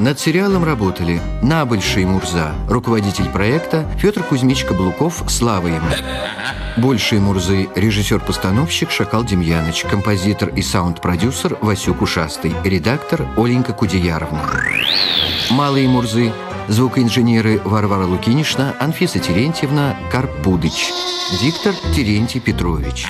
Над сериалом работали Набольший Мурза, руководитель проекта, Петр Кузьмич Каблуков, слава ему. Большие Мурзы, режиссер-постановщик Шакал Демьяныч, композитор и саунд-продюсер Васюк Ушастый, редактор Оленька Кудеяровна. Малые Мурзы, звукоинженеры Варвара Лукинишна, Анфиса Терентьевна, Карп Будыч, диктор Терентий Петрович.